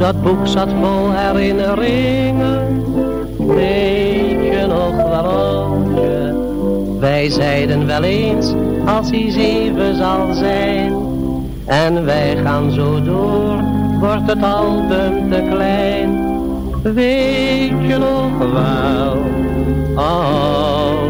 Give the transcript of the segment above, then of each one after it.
Dat boek zat vol herinneringen, weet je nog oudje. Wij zeiden wel eens, als hij zeven zal zijn. En wij gaan zo door, wordt het album te klein. Weet je nog wel, oudje.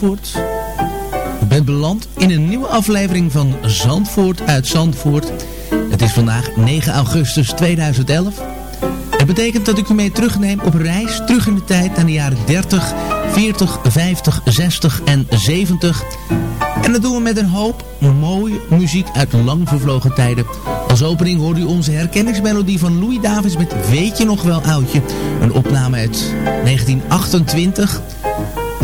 Zandvoort. U bent beland in een nieuwe aflevering van Zandvoort uit Zandvoort. Het is vandaag 9 augustus 2011. Het betekent dat ik u mee terugneem op reis terug in de tijd naar de jaren 30, 40, 50, 60 en 70. En dat doen we met een hoop mooie muziek uit lang vervlogen tijden. Als opening hoort u onze herkenningsmelodie van Louis Davids met Weet je nog wel oudje? Een opname uit 1928.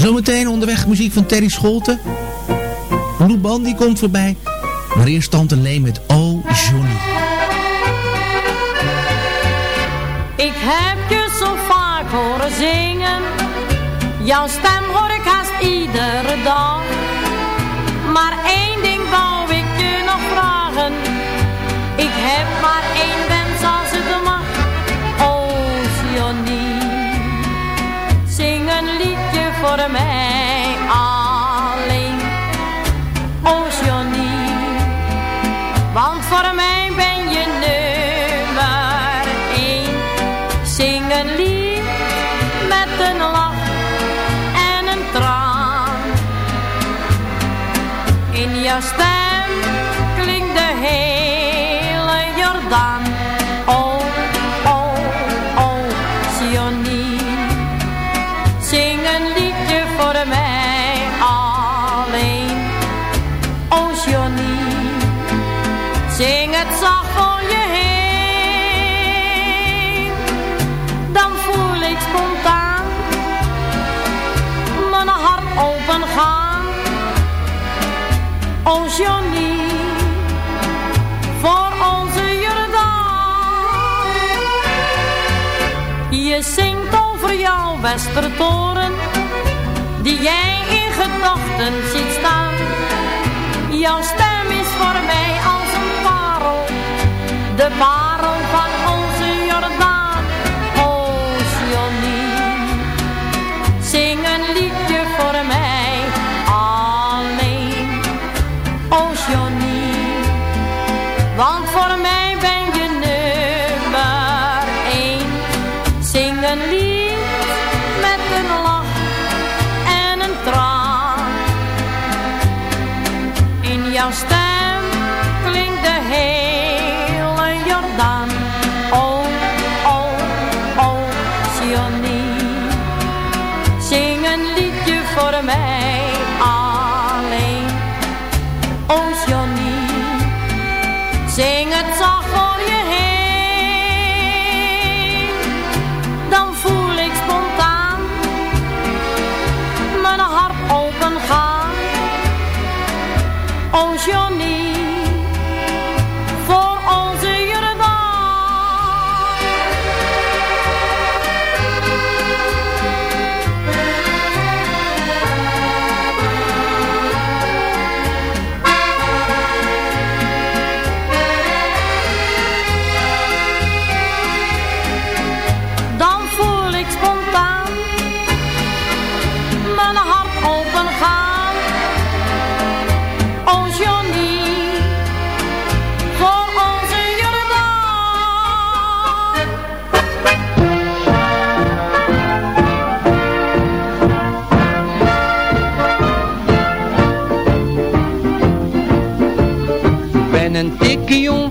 Zometeen onderweg muziek van Terry Scholten. Lou Bandy komt voorbij. Maar eerst Tante Leen met Oh Johnny. Ik heb je zo vaak horen zingen. Jouw stem hoor ik haast iedere dag. Maar één not a man. Westertoren, die jij in gedachten ziet staan. Jouw stem is voor mij als een parel, de parel van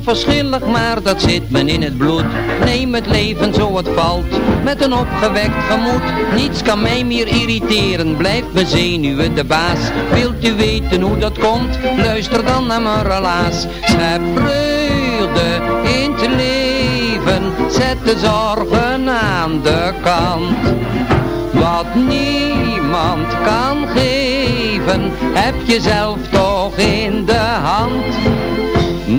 onverschillig, maar dat zit men in het bloed. Neem het leven zo het valt, met een opgewekt gemoed. Niets kan mij meer irriteren, blijf mijn zenuwen de baas. Wilt u weten hoe dat komt? Luister dan naar mijn relaas. Schep vreugde in het leven, zet de zorgen aan de kant. Wat niemand kan geven, heb je zelf toch in de hand.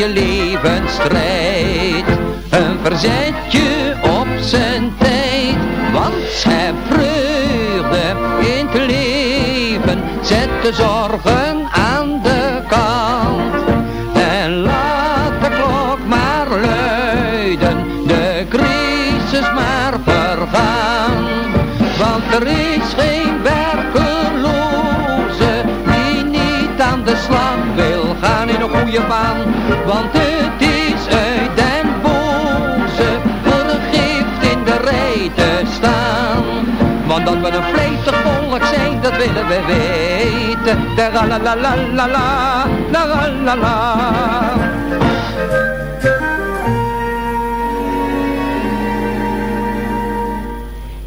je leven strijd, een verzetje op zijn tijd. Want schep vreugde in het leven, zet de zorgen want het is uit den boze gift in de rij te staan. Want dat we een vleesig volk zijn, dat willen we weten. Da la la la la la la, la la la.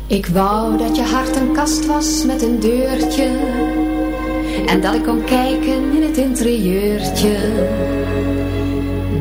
Ik wou dat je hart een kast was met een deurtje En dat ik kon kijken in het interieurtje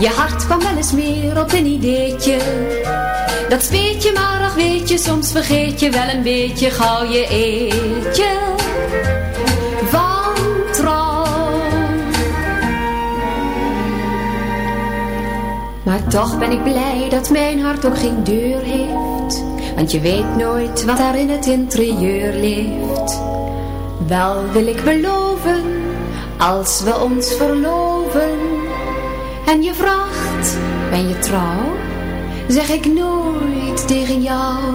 Je hart kwam wel eens meer op een ideetje. Dat speet je, maar ach weet je, soms vergeet je wel een beetje gauw je eetje. Van trouw. Maar toch ben ik blij dat mijn hart ook geen deur heeft. Want je weet nooit wat daar in het interieur leeft. Wel wil ik beloven, als we ons verloven. En je vraagt, ben je trouw? Zeg ik nooit tegen jou.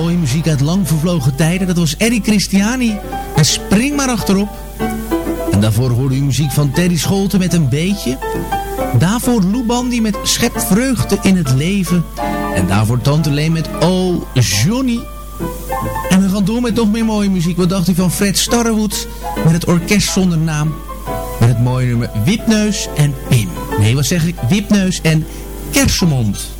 Mooie muziek uit lang vervlogen tijden. Dat was Eddie Christiani. En spring maar achterop. En daarvoor hoorde u muziek van Terry Scholten met een beetje. Daarvoor Lou met Schep vreugde in het leven. En daarvoor Tante Leen met Oh Johnny. En we gaan door met nog meer mooie muziek. Wat dacht u van Fred Starrewood met het orkest zonder naam? Met het mooie nummer Wipneus en Pim. Nee, wat zeg ik? Wipneus en Kersenmond.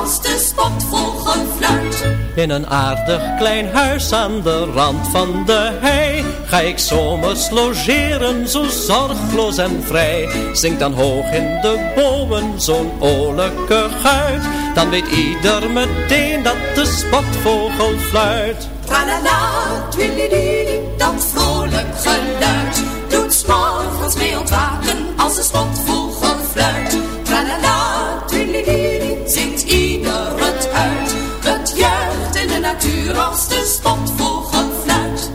Als de spotvogel fluit. In een aardig klein huis aan de rand van de hei Ga ik zomers logeren, zo zorgloos en vrij. Zing dan hoog in de bomen zo'n olijke guit. Dan weet ieder meteen dat de spotvogel fluit Tralala, twilididi, dat vrolijk geluid. Doet s'morgens mee ontwaken als de spotvogel natuur als de spotvogel fluit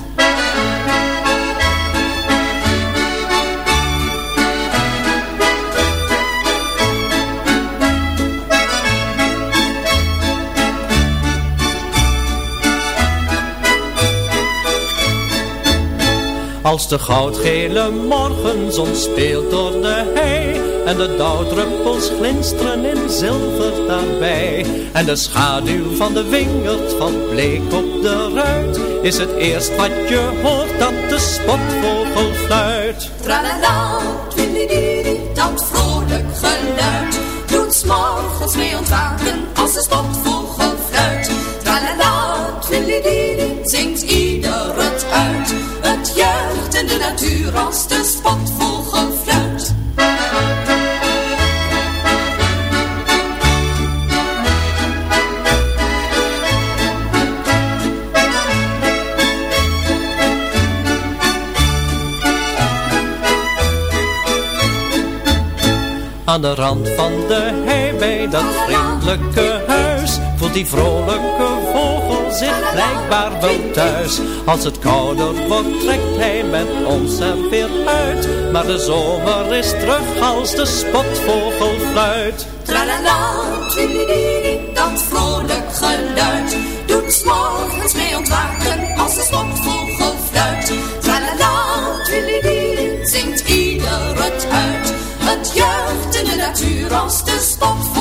Als de goudgele morgenzon speelt door de hei En de dauwdruppels glinsteren in zilver daarbij. En de schaduw van de wingerd valt bleek op de ruit Is het eerst wat je hoort dat de spotvogel fluit. Tralala, twilididi, dat vrolijk geluid Doet s'morgens mee ontwaken als de spotvogel fluit. Tralala, twilididi, zingt ieder het uit. Het juicht in de natuur als de spotvogel Aan de rand van de hei dat vriendelijke huis Voelt die vrolijke vogel zich blijkbaar wel thuis. Als het kouder wordt trekt hij met ons er weer uit. Maar de zomer is terug als de spotvogel fluit. Tralala, dat vrolijk geluid. Doet s'morgens mee ontwaken als de spotvogel fluit. Tralala, zingt ieder het uit Het juicht in de natuur als de spotvogel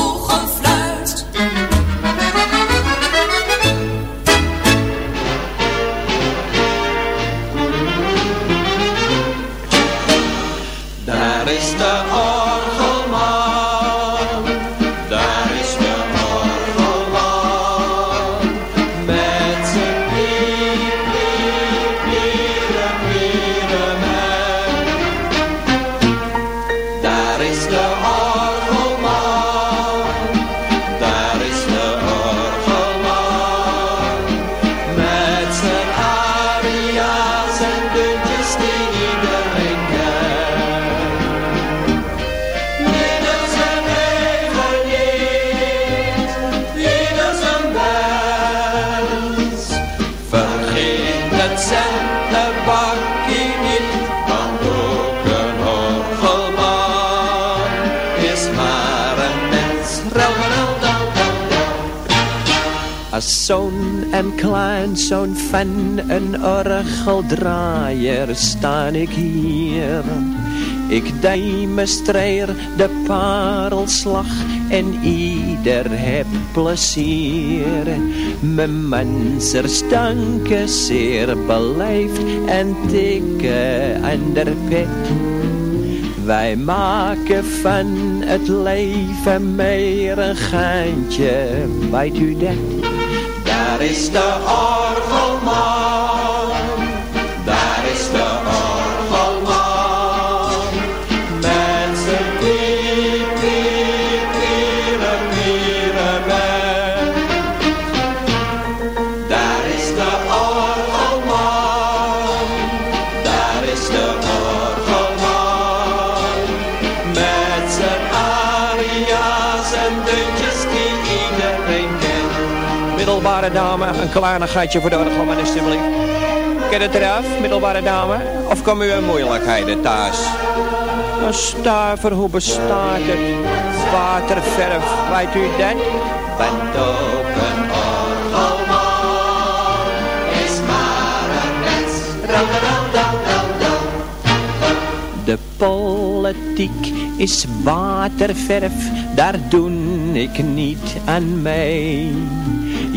Als zoon en kleinzoon van een orgeldraaier sta ik hier. Ik demonstreer de parelslag en ieder heb plezier. Mijn mensers danken zeer beleefd en tikken aan de pet. Wij maken van het leven meer een geintje, weet u dat? Is de orgelman, dame, een kleinigheidje voor de orgelman alstublieft. Ken het eraf, middelbare dame? Of komen u in moeilijkheden thuis? Een stuiver, hoe bestaat het? Waterverf, weet u dat? Bent ook een orgelman, is maar een mens. De politiek is waterverf, daar doe ik niet aan mee.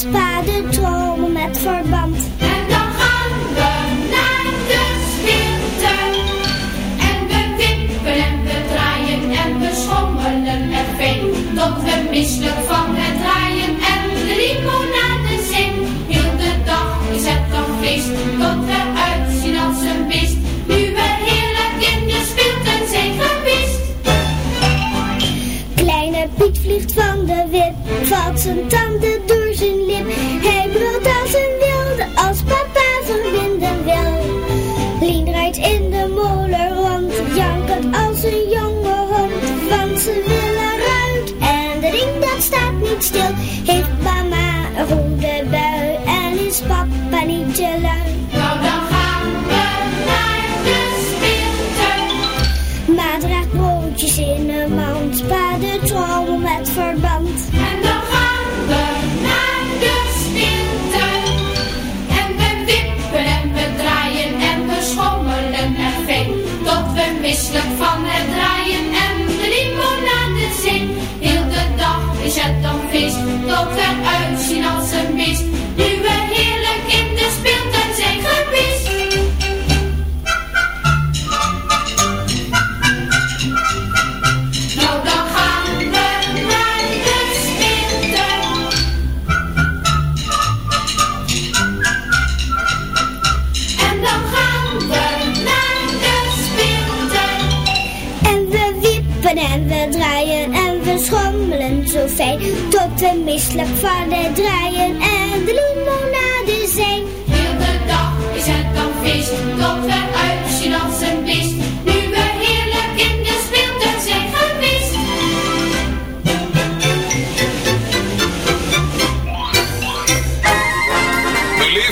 spaden dromen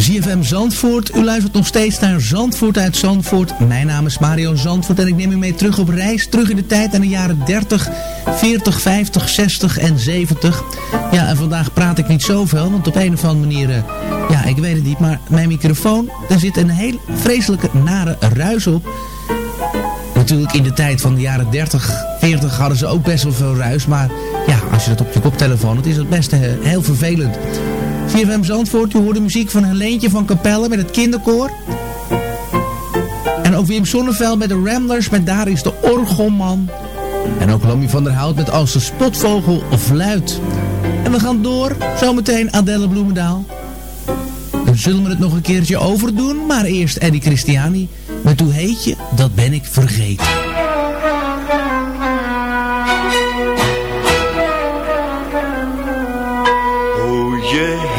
ZFM Zandvoort. U luistert nog steeds naar Zandvoort uit Zandvoort. Mijn naam is Mario Zandvoort en ik neem u mee terug op reis. Terug in de tijd aan de jaren 30, 40, 50, 60 en 70. Ja, en vandaag praat ik niet zoveel, want op een of andere manier... Uh, ja, ik weet het niet, maar mijn microfoon... daar zit een heel vreselijke, nare ruis op. Natuurlijk in de tijd van de jaren 30, 40 hadden ze ook best wel veel ruis. Maar ja, als je dat op je koptelefoon... het is het best uh, heel vervelend. CFM Zandvoort, u hoorde muziek van Helentje van Capelle met het kinderkoor. En ook Wim Sonneveld met de Ramblers met Daar is de Orgelman. En ook Lamie van der Hout met Als de Spotvogel Fluit. En we gaan door, zometeen Adelle Bloemendaal. Dan zullen we het nog een keertje overdoen, maar eerst Eddie Christiani met Hoe heet je, dat ben ik vergeten.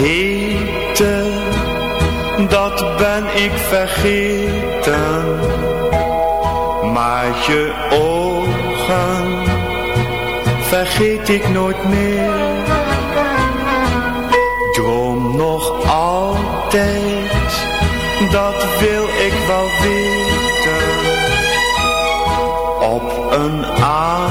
Heette, dat ben ik vergeten. Maar je ogen vergeet ik nooit meer. Droom nog altijd, dat wil ik wel weten. Op een avond,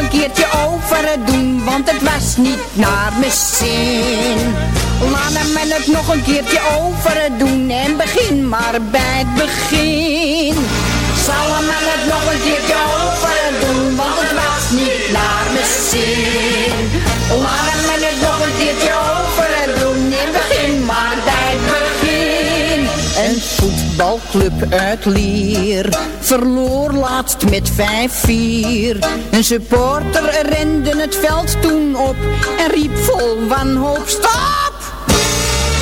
Een keertje over doen, want het was niet naar mijn zin. Laat hem het nog een keertje over doen en begin maar bij het begin. Zal hem het nog een keertje over doen, het was voetbalclub uit Lier verloor laatst met 5-4. Een supporter rende het veld toen op en riep vol wanhoop stop!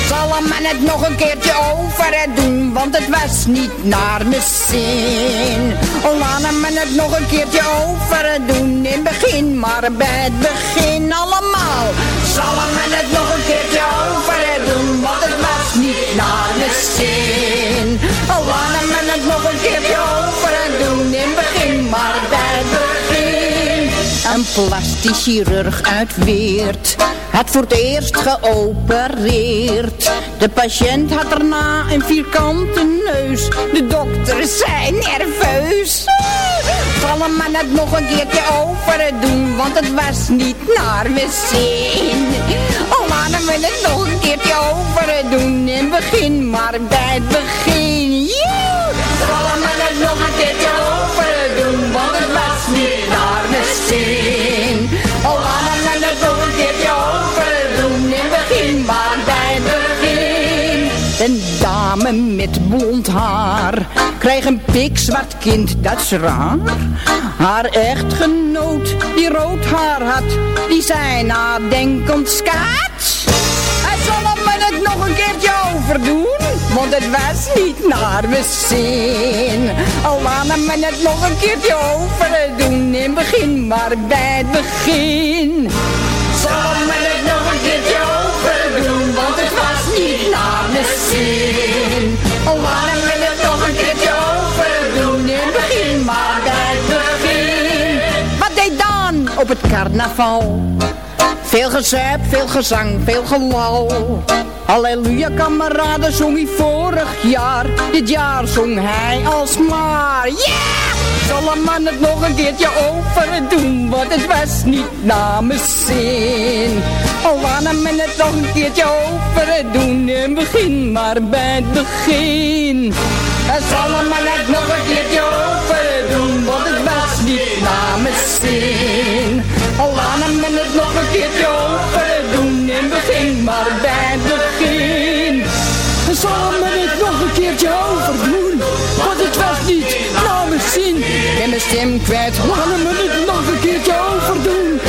Zal hem het nog een keertje over doen, want het was niet naar mijn zin. Oh, laat hem het nog een keertje over doen, in begin maar bij het begin allemaal. Zal man het nog een keertje over doen, want het was niet naar mijn zin. Oh, man het nog een keertje over doen, in begin maar bij het begin. Een plastisch chirurg uit Weert had voor het eerst geopereerd. De patiënt had daarna een vierkante neus. De dokter zei nerveus. Zal hem maar het nog een keertje over doen, want het was niet naar mijn zin gaan we het nog een keertje over eh, doen. En begin maar bij het begin. Allemaal Gaan het nog een keertje over eh, doen, want het was niet naar mijn zin. Oh, gaan het nog een keertje over eh, doen. En begin maar bij het begin. Een dame met blond haar krijgt een pikzwart kind, dat is raar. Haar echtgenoot die rood haar had, die zei nadenkend skaats. Nog een keertje overdoen, want het was niet naar mijn zin. Al laat me het nog een keertje overdoen, in begin maar bij het begin. Zal me het nog een keertje overdoen, want het was niet naar mijn zin. Al laat me het nog een keertje overdoen, in begin maar bij het begin. Wat deed dan op het carnaval? Veel gezuip, veel gezang, veel gelal. Halleluja kameraden zong hij vorig jaar. Dit jaar zong hij alsmaar. Yeah! Zal een man het nog een keertje overdoen, want het was niet namens zin. Al wou men het nog een keertje overdoen, en begin maar bij het begin. En zal een man het nog een keertje overdoen, want het was niet namens zin. Al wou men het nog een keertje overdoen, en begin maar bij het begin. En zal men het nog een keertje overdoen, want het was niet namens zin. Ik mijn stem kwijt, laten we het nog een keertje overdoen.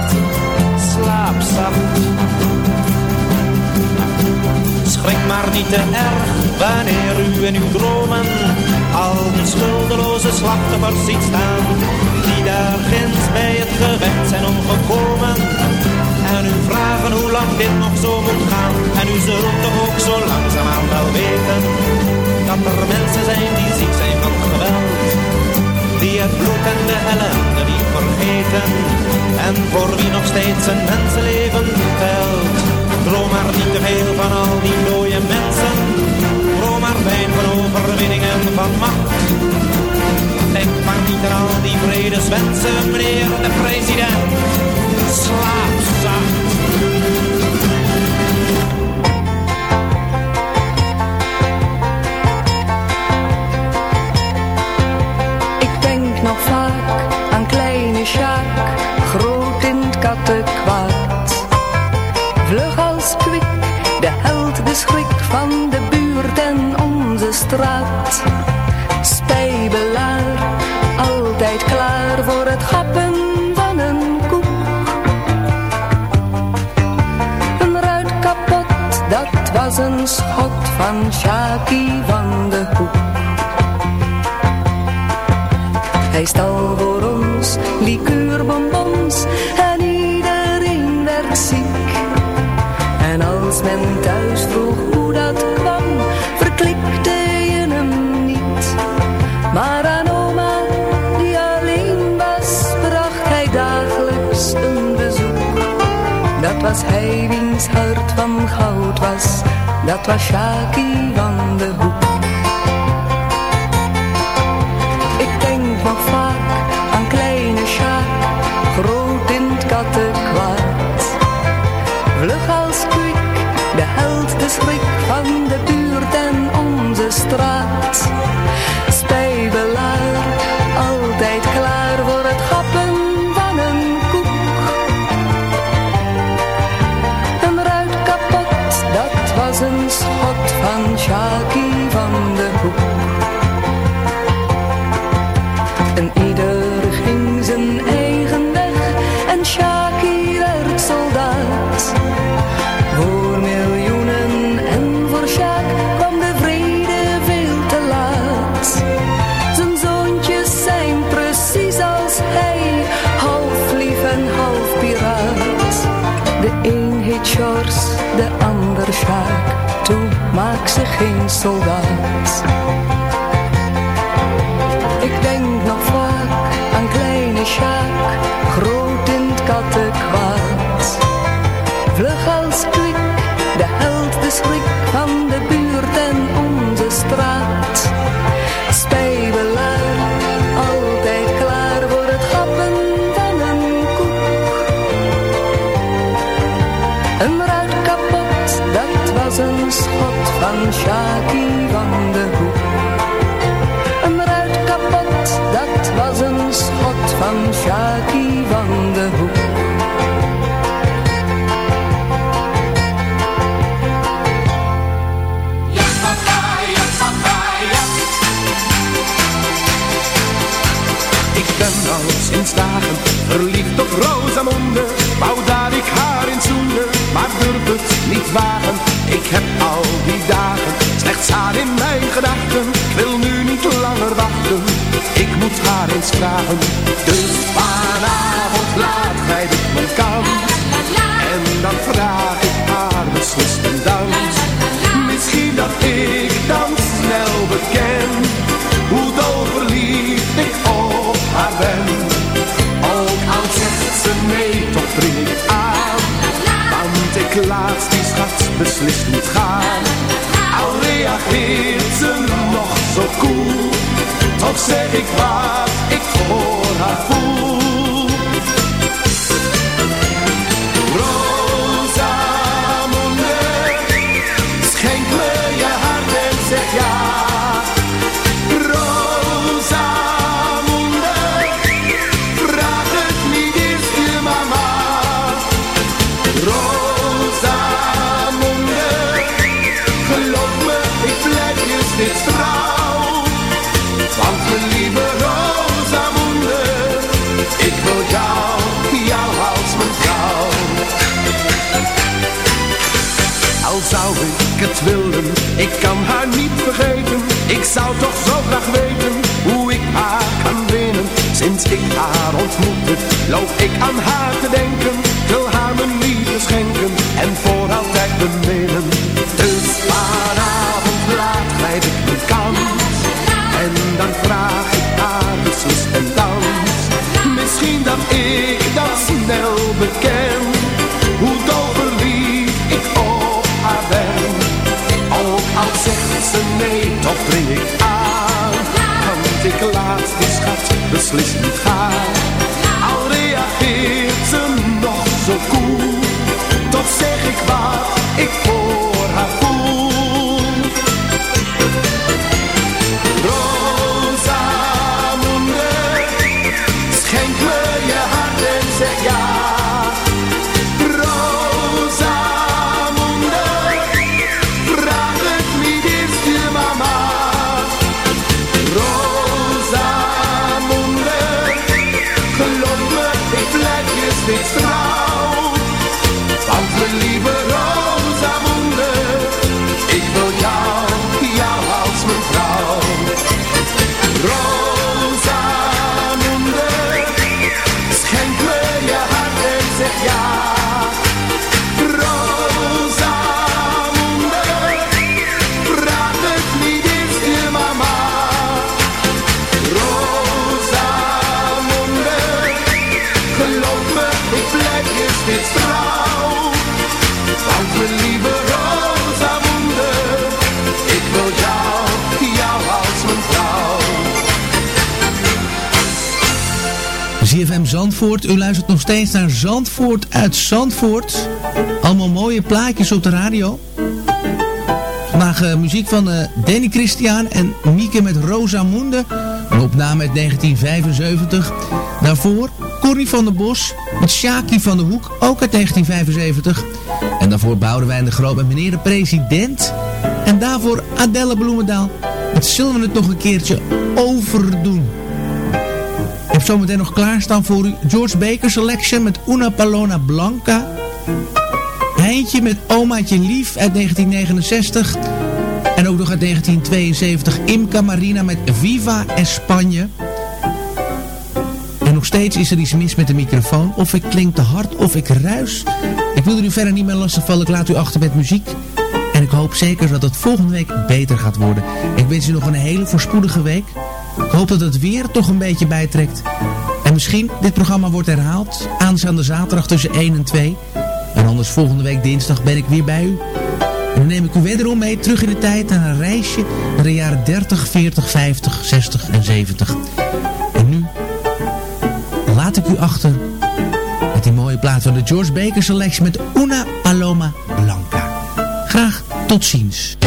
Schrik maar niet te erg wanneer u in uw dromen al die schuldeloze slachtoffers ziet staan. Die daar ginds bij het gevecht zijn omgekomen. En u vragen hoe lang dit nog zo moet gaan. En u zult toch ook zo langzaamaan wel weten. Dat er mensen zijn die ziek zijn van geweld. Die het bloed en de ellende En voor wie nog steeds een mensenleven telt. Droom maar niet te veel van al die mooie mensen. Droom maar fijn van overwinning en van macht. Denk maar niet aan al die vredeswensen, meneer de president. Slaap zacht. Straat. Spijbelaar, altijd klaar voor het gappen van een koek. Een ruit kapot, dat was een schot van Sjaakie van de Hoek. Hij stal voor ons liqueurbonbons was hij wiens hart van goud was, dat was Shaki van de Hoek. So sodas. langzaam onder. Wou dat ik haar in zoende Maar durf het niet wagen. Ik heb al die dagen Slechts haar in mijn gedachten. Wil nu niet langer wachten. Ik moet haar eens vragen. zeg ik wat ik voor haar voel. kan haar niet vergeten. Ik zou toch zo graag weten Hoe ik haar kan winnen. Sinds ik haar ontmoette Loop ik aan haar te denken. Wil haar mijn liefde schenken En vooral altijd beminnen Toch dring ik aan. Want ik laat die schat beslissen niet gaan. U luistert nog steeds naar Zandvoort uit Zandvoort. Allemaal mooie plaatjes op de radio. Vandaag uh, muziek van uh, Danny Christian en Mieke met Rosamunde. Een opname uit 1975. Daarvoor Corrie van der Bos met Shaki van der Hoek, ook uit 1975. En daarvoor Boudewijn de Groot met meneer de president. En daarvoor Adelle Bloemendaal. Het zullen we het nog een keertje overdoen. Ik heb zometeen nog klaarstaan voor u George Baker Selection met Una Palona Blanca. Heintje met Omaatje Lief uit 1969. En ook nog uit 1972 Imca Marina met Viva España. En nog steeds is er iets mis met de microfoon. Of ik klink te hard of ik ruis. Ik wil er u verder niet meer lastigvallen. Ik laat u achter met muziek. En ik hoop zeker dat het volgende week beter gaat worden. Ik wens u nog een hele voorspoedige week. Ik hoop dat het weer toch een beetje bijtrekt. En misschien dit programma wordt herhaald. Aanstaande zaterdag tussen 1 en 2. En anders volgende week dinsdag ben ik weer bij u. En dan neem ik u wederom mee terug in de tijd naar een reisje naar de jaren 30, 40, 50, 60 en 70. En nu laat ik u achter met die mooie plaat van de George Baker Selection met Una Paloma Blanca. Graag tot ziens.